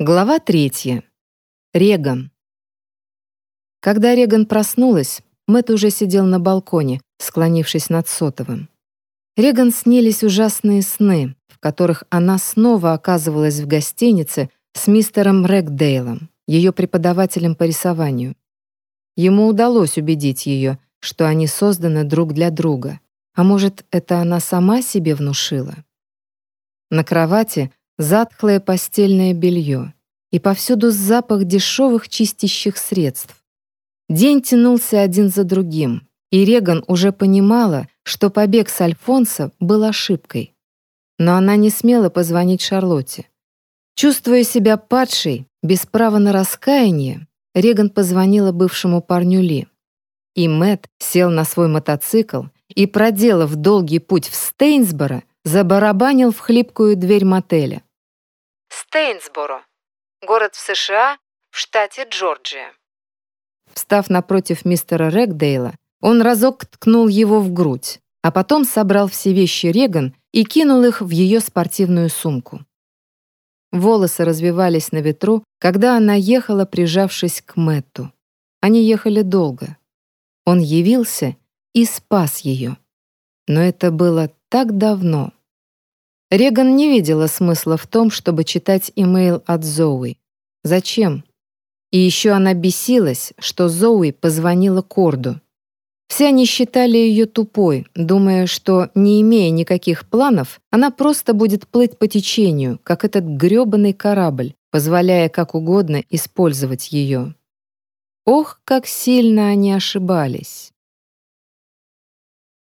Глава третья. Реган. Когда Реган проснулась, Мэтт уже сидел на балконе, склонившись над сотовым. Реган снились ужасные сны, в которых она снова оказывалась в гостинице с мистером Рэгдейлом, ее преподавателем по рисованию. Ему удалось убедить ее, что они созданы друг для друга. А может, это она сама себе внушила? На кровати затхлое постельное белье и повсюду запах дешевых чистящих средств. День тянулся один за другим, и Реган уже понимала, что побег с Альфонсо был ошибкой. Но она не смела позвонить Шарлотте. Чувствуя себя падшей, без права на раскаяние, Реган позвонила бывшему парню Ли. И Мэт сел на свой мотоцикл и, проделав долгий путь в Стейнсборо, забарабанил в хлипкую дверь мотеля. Стейнсборо. Город в США, в штате Джорджия. Встав напротив мистера Рэгдейла, он разок ткнул его в грудь, а потом собрал все вещи Реган и кинул их в ее спортивную сумку. Волосы развивались на ветру, когда она ехала, прижавшись к Мэтту. Они ехали долго. Он явился и спас ее. Но это было так давно. Реган не видела смысла в том, чтобы читать имейл от Зоуи. Зачем? И еще она бесилась, что Зоуи позвонила Корду. Все они считали ее тупой, думая, что, не имея никаких планов, она просто будет плыть по течению, как этот грёбаный корабль, позволяя как угодно использовать ее. Ох, как сильно они ошибались.